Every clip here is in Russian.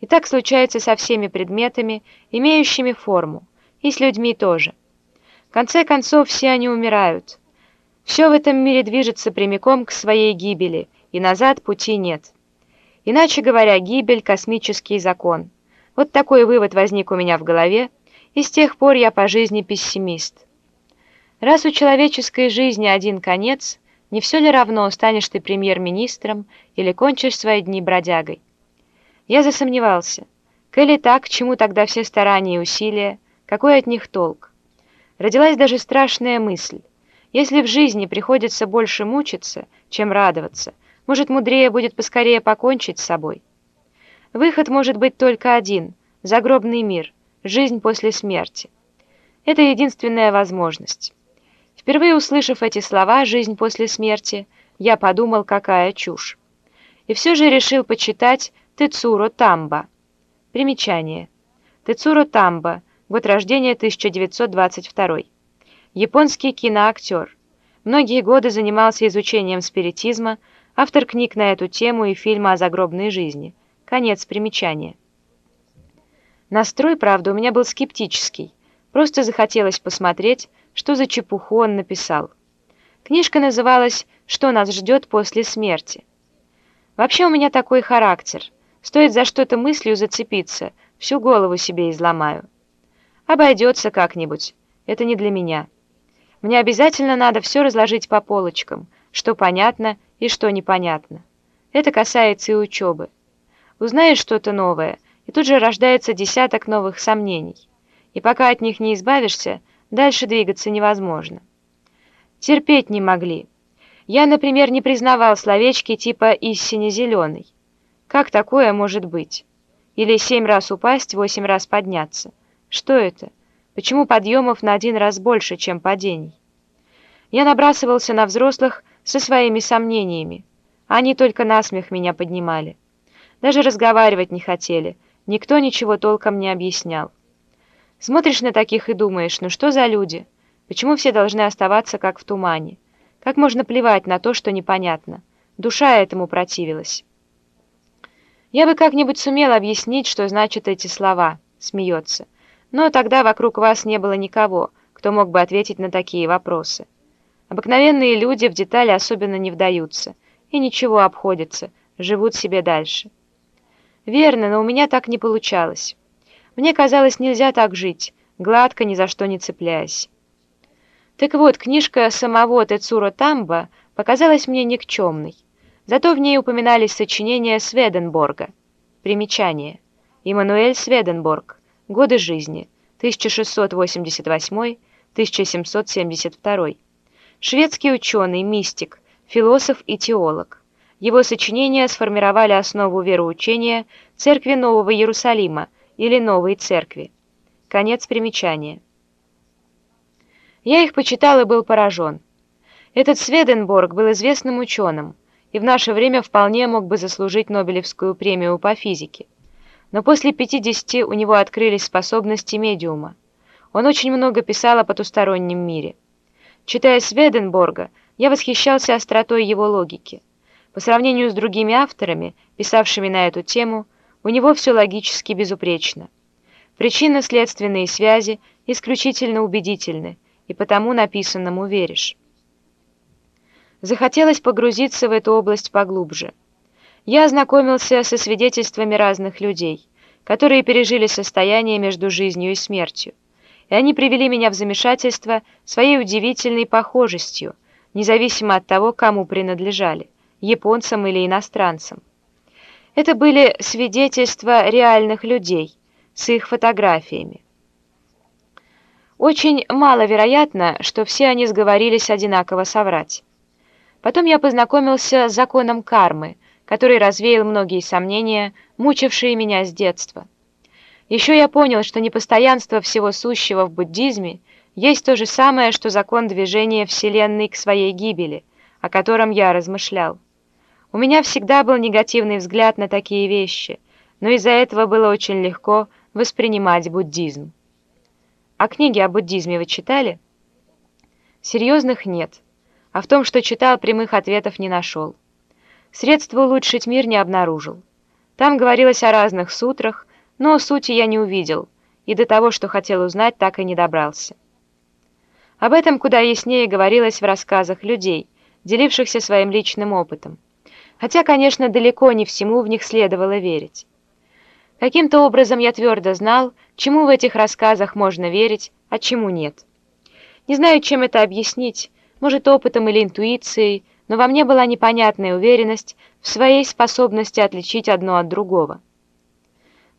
И так случается со всеми предметами, имеющими форму, и с людьми тоже. В конце концов, все они умирают. Все в этом мире движется прямиком к своей гибели, и назад пути нет. Иначе говоря, гибель – космический закон. Вот такой вывод возник у меня в голове, и с тех пор я по жизни пессимист. Раз у человеческой жизни один конец, не все ли равно, станешь ты премьер-министром или кончишь свои дни бродягой? Я засомневался. Коли так, к чему тогда все старания и усилия? Какой от них толк? Родилась даже страшная мысль. Если в жизни приходится больше мучиться, чем радоваться, может, мудрее будет поскорее покончить с собой? Выход может быть только один – загробный мир, жизнь после смерти. Это единственная возможность. Впервые услышав эти слова «жизнь после смерти», я подумал, какая чушь. И все же решил почитать Тецуро Тамба. Примечание. Тецуро Тамба, год рождения 1922. Японский киноактер. Многие годы занимался изучением спиритизма, автор книг на эту тему и фильма о загробной жизни. Конец примечания. Настрой, правда, у меня был скептический. Просто захотелось посмотреть, что за чепуху он написал. Книжка называлась «Что нас ждет после смерти». Вообще у меня такой характер. Стоит за что-то мыслью зацепиться, всю голову себе изломаю. Обойдется как-нибудь. Это не для меня. Мне обязательно надо все разложить по полочкам, что понятно и что непонятно. Это касается и учебы. Узнаешь что-то новое, и тут же рождается десяток новых сомнений. И пока от них не избавишься, Дальше двигаться невозможно. Терпеть не могли. Я, например, не признавал словечки типа «истине зеленый». Как такое может быть? Или семь раз упасть, восемь раз подняться? Что это? Почему подъемов на один раз больше, чем падений? Я набрасывался на взрослых со своими сомнениями. Они только насмех меня поднимали. Даже разговаривать не хотели. Никто ничего толком не объяснял. Смотришь на таких и думаешь, ну что за люди? Почему все должны оставаться как в тумане? Как можно плевать на то, что непонятно? Душа этому противилась. Я бы как-нибудь сумел объяснить, что значат эти слова, смеется. Но тогда вокруг вас не было никого, кто мог бы ответить на такие вопросы. Обыкновенные люди в детали особенно не вдаются и ничего обходятся, живут себе дальше. Верно, но у меня так не получалось. Мне казалось, нельзя так жить, гладко, ни за что не цепляясь. Так вот, книжка самого Тецуро Тамба показалась мне никчемной. Зато в ней упоминались сочинения Сведенборга. Примечание. Иммануэль Сведенборг. Годы жизни. 1688-1772. Шведский ученый, мистик, философ и теолог. Его сочинения сформировали основу вероучения Церкви Нового Иерусалима, или Новой Церкви. Конец примечания. Я их почитал и был поражен. Этот Сведенборг был известным ученым и в наше время вполне мог бы заслужить Нобелевскую премию по физике. Но после 50 у него открылись способности медиума. Он очень много писал о потустороннем мире. Читая Сведенборга, я восхищался остротой его логики. По сравнению с другими авторами, писавшими на эту тему, у него все логически безупречно. Причинно-следственные связи исключительно убедительны, и потому написанному веришь. Захотелось погрузиться в эту область поглубже. Я ознакомился со свидетельствами разных людей, которые пережили состояние между жизнью и смертью, и они привели меня в замешательство своей удивительной похожестью, независимо от того, кому принадлежали, японцам или иностранцам. Это были свидетельства реальных людей с их фотографиями. Очень маловероятно, что все они сговорились одинаково соврать. Потом я познакомился с законом кармы, который развеял многие сомнения, мучившие меня с детства. Еще я понял, что непостоянство всего сущего в буддизме есть то же самое, что закон движения Вселенной к своей гибели, о котором я размышлял. У меня всегда был негативный взгляд на такие вещи, но из-за этого было очень легко воспринимать буддизм. А книги о буддизме вы читали? Серьезных нет, а в том, что читал, прямых ответов не нашел. Средства улучшить мир не обнаружил. Там говорилось о разных сутрах, но сути я не увидел, и до того, что хотел узнать, так и не добрался. Об этом куда яснее говорилось в рассказах людей, делившихся своим личным опытом. Хотя, конечно, далеко не всему в них следовало верить. Каким-то образом я твердо знал, чему в этих рассказах можно верить, а чему нет. Не знаю, чем это объяснить, может, опытом или интуицией, но во мне была непонятная уверенность в своей способности отличить одно от другого.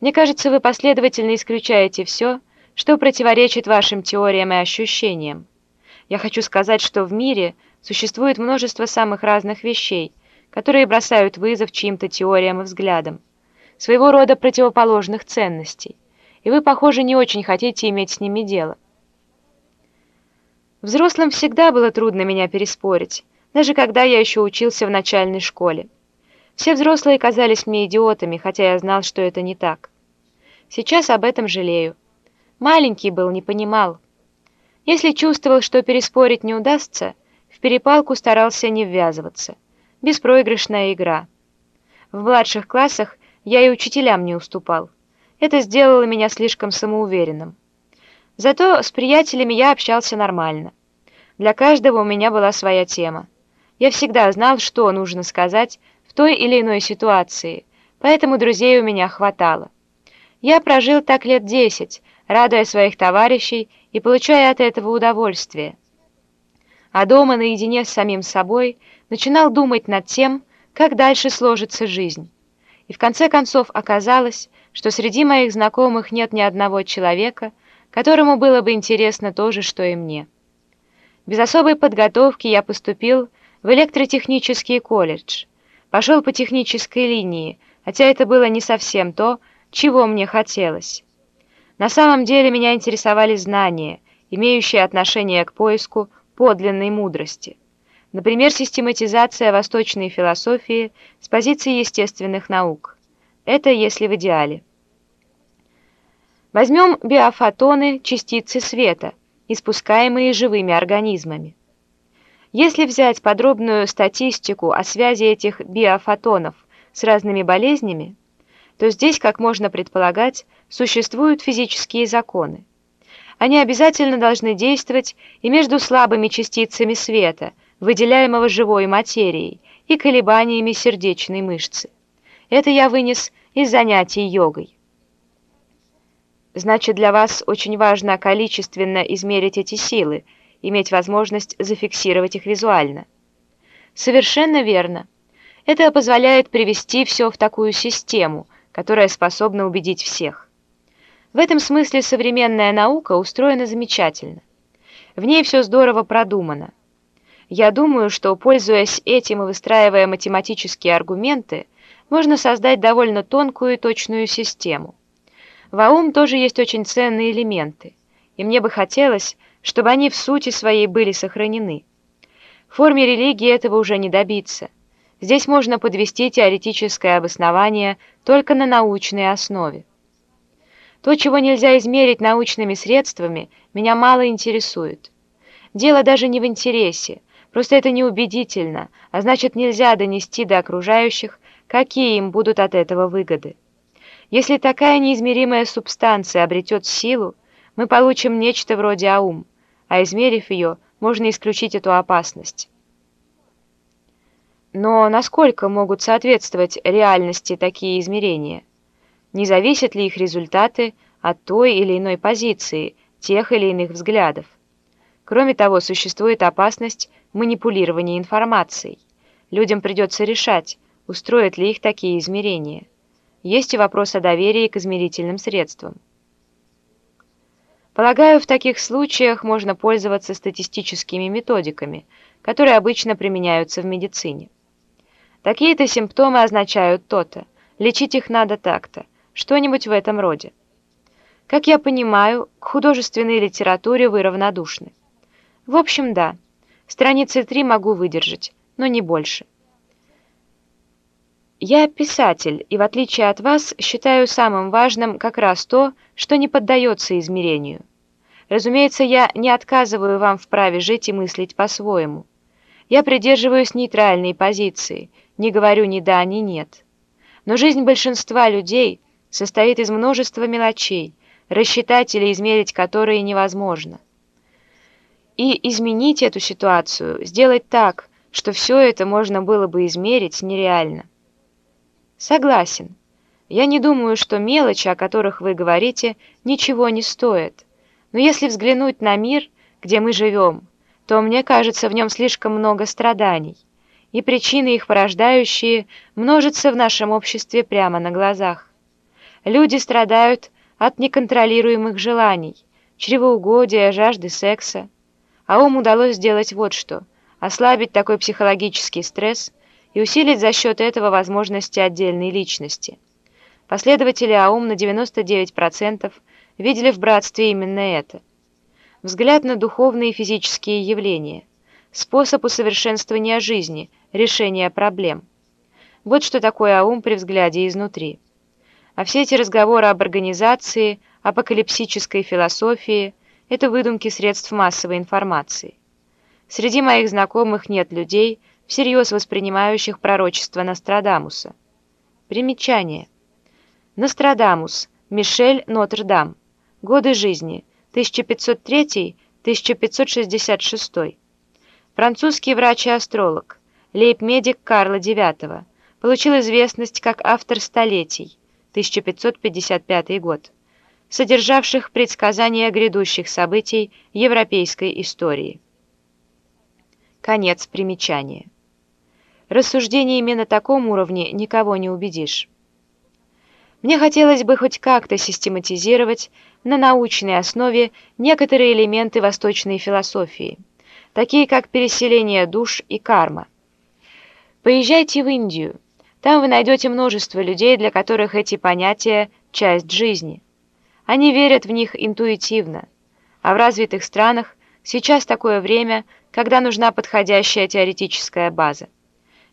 Мне кажется, вы последовательно исключаете все, что противоречит вашим теориям и ощущениям. Я хочу сказать, что в мире существует множество самых разных вещей, которые бросают вызов чьим-то теориям и взглядам, своего рода противоположных ценностей, и вы, похоже, не очень хотите иметь с ними дело. Взрослым всегда было трудно меня переспорить, даже когда я еще учился в начальной школе. Все взрослые казались мне идиотами, хотя я знал, что это не так. Сейчас об этом жалею. Маленький был, не понимал. Если чувствовал, что переспорить не удастся, в перепалку старался не ввязываться. Беспроигрышная игра. В младших классах я и учителям не уступал. Это сделало меня слишком самоуверенным. Зато с приятелями я общался нормально. Для каждого у меня была своя тема. Я всегда знал, что нужно сказать в той или иной ситуации, поэтому друзей у меня хватало. Я прожил так лет десять, радуя своих товарищей и получая от этого удовольствие. А дома наедине с самим собой начинал думать над тем, как дальше сложится жизнь. И в конце концов оказалось, что среди моих знакомых нет ни одного человека, которому было бы интересно то же, что и мне. Без особой подготовки я поступил в электротехнический колледж, пошел по технической линии, хотя это было не совсем то, чего мне хотелось. На самом деле меня интересовали знания, имеющие отношение к поиску подлинной мудрости. Например, систематизация восточной философии с позиции естественных наук. Это если в идеале. Возьмем биофотоны, частицы света, испускаемые живыми организмами. Если взять подробную статистику о связи этих биофотонов с разными болезнями, то здесь, как можно предполагать, существуют физические законы. Они обязательно должны действовать и между слабыми частицами света, выделяемого живой материей, и колебаниями сердечной мышцы. Это я вынес из занятий йогой. Значит, для вас очень важно количественно измерить эти силы, иметь возможность зафиксировать их визуально. Совершенно верно. Это позволяет привести все в такую систему – которая способна убедить всех. В этом смысле современная наука устроена замечательно. В ней все здорово продумано. Я думаю, что, пользуясь этим и выстраивая математические аргументы, можно создать довольно тонкую и точную систему. В АУМ тоже есть очень ценные элементы, и мне бы хотелось, чтобы они в сути своей были сохранены. В форме религии этого уже не добиться – Здесь можно подвести теоретическое обоснование только на научной основе. То, чего нельзя измерить научными средствами, меня мало интересует. Дело даже не в интересе, просто это неубедительно, а значит нельзя донести до окружающих, какие им будут от этого выгоды. Если такая неизмеримая субстанция обретет силу, мы получим нечто вроде аум, а измерив ее, можно исключить эту опасность. Но насколько могут соответствовать реальности такие измерения? Не зависят ли их результаты от той или иной позиции, тех или иных взглядов? Кроме того, существует опасность манипулирования информацией. Людям придется решать, устроят ли их такие измерения. Есть и вопрос о доверии к измерительным средствам. Полагаю, в таких случаях можно пользоваться статистическими методиками, которые обычно применяются в медицине. Такие-то симптомы означают то-то, лечить их надо так-то, что-нибудь в этом роде. Как я понимаю, к художественной литературе вы равнодушны. В общем, да, страницы три могу выдержать, но не больше. Я писатель, и в отличие от вас, считаю самым важным как раз то, что не поддается измерению. Разумеется, я не отказываю вам в праве жить и мыслить по-своему. Я придерживаюсь нейтральной позиции – не говорю ни да, ни нет. Но жизнь большинства людей состоит из множества мелочей, рассчитать или измерить которые невозможно. И изменить эту ситуацию, сделать так, что все это можно было бы измерить, нереально. Согласен. Я не думаю, что мелочи, о которых вы говорите, ничего не стоят. Но если взглянуть на мир, где мы живем, то, мне кажется, в нем слишком много страданий, и причины их порождающие множатся в нашем обществе прямо на глазах. Люди страдают от неконтролируемых желаний, чревоугодия, жажды секса. А ум удалось сделать вот что – ослабить такой психологический стресс и усилить за счет этого возможности отдельной личности. Последователи АУМ на 99% видели в братстве именно это – взгляд на духовные и физические явления, способ усовершенствования жизни, решения проблем. Вот что такое аум при взгляде изнутри. А все эти разговоры об организации, апокалипсической философии – это выдумки средств массовой информации. Среди моих знакомых нет людей, всерьез воспринимающих пророчество Нострадамуса. Примечание. Нострадамус, Мишель Нотр-Дам. Годы жизни – 1503-1566. Французский врач и астролог, лейб-медик Карла IX, получил известность как автор «Столетий» 1555 год, содержавших предсказания грядущих событий европейской истории. Конец примечания. Рассуждениями на таком уровне никого не убедишь. Мне хотелось бы хоть как-то систематизировать на научной основе некоторые элементы восточной философии, такие как переселение душ и карма. Поезжайте в Индию. Там вы найдете множество людей, для которых эти понятия – часть жизни. Они верят в них интуитивно. А в развитых странах сейчас такое время, когда нужна подходящая теоретическая база.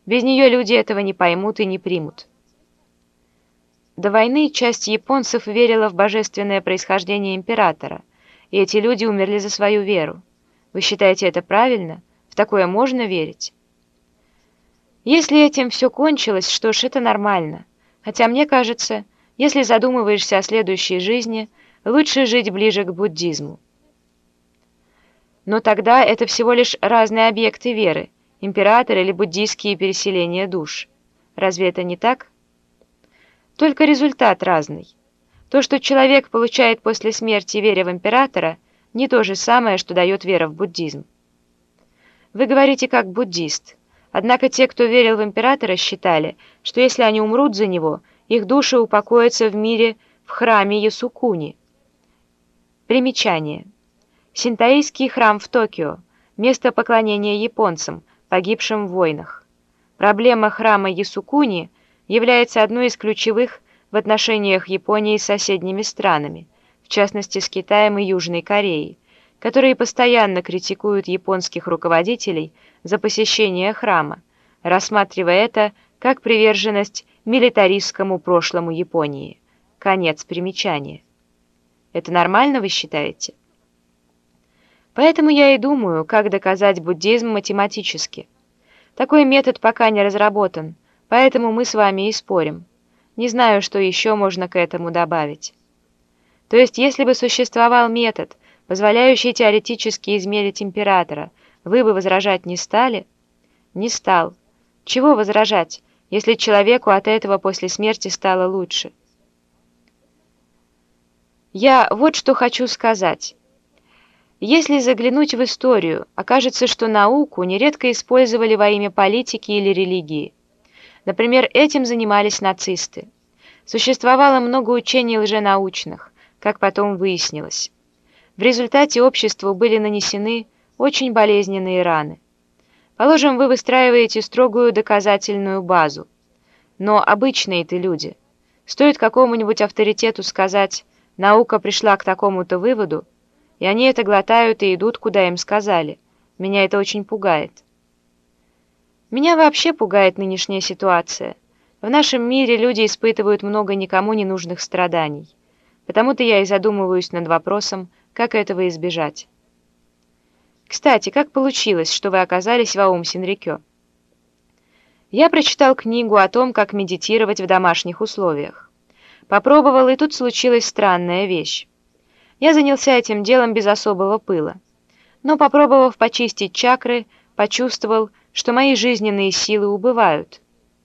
Без нее люди этого не поймут и не примут. До войны часть японцев верила в божественное происхождение императора, и эти люди умерли за свою веру. Вы считаете это правильно? В такое можно верить? Если этим все кончилось, что ж, это нормально. Хотя мне кажется, если задумываешься о следующей жизни, лучше жить ближе к буддизму. Но тогда это всего лишь разные объекты веры, император или буддийские переселения душ. Разве это не так? Только результат разный. То, что человек получает после смерти, веря в императора, не то же самое, что дает вера в буддизм. Вы говорите как буддист. Однако те, кто верил в императора, считали, что если они умрут за него, их души упокоятся в мире в храме Ясукуни. Примечание. Синтаийский храм в Токио. Место поклонения японцам, погибшим в войнах. Проблема храма Ясукуни – является одной из ключевых в отношениях Японии с соседними странами, в частности с Китаем и Южной Кореей, которые постоянно критикуют японских руководителей за посещение храма, рассматривая это как приверженность милитаристскому прошлому Японии. Конец примечания. Это нормально, вы считаете? Поэтому я и думаю, как доказать буддизм математически. Такой метод пока не разработан, Поэтому мы с вами и спорим. Не знаю, что еще можно к этому добавить. То есть, если бы существовал метод, позволяющий теоретически измерить императора, вы бы возражать не стали? Не стал. Чего возражать, если человеку от этого после смерти стало лучше? Я вот что хочу сказать. Если заглянуть в историю, окажется, что науку нередко использовали во имя политики или религии. Например, этим занимались нацисты. Существовало много учений лженаучных, как потом выяснилось. В результате обществу были нанесены очень болезненные раны. Положим, вы выстраиваете строгую доказательную базу. Но обычные-то люди. Стоит какому-нибудь авторитету сказать «наука пришла к такому-то выводу», и они это глотают и идут, куда им сказали. Меня это очень пугает. Меня вообще пугает нынешняя ситуация. В нашем мире люди испытывают много никому не нужных страданий. Потому-то я и задумываюсь над вопросом, как этого избежать. Кстати, как получилось, что вы оказались в Аум Синрикё? Я прочитал книгу о том, как медитировать в домашних условиях. Попробовал, и тут случилась странная вещь. Я занялся этим делом без особого пыла. Но, попробовав почистить чакры, почувствовал, что мои жизненные силы убывают –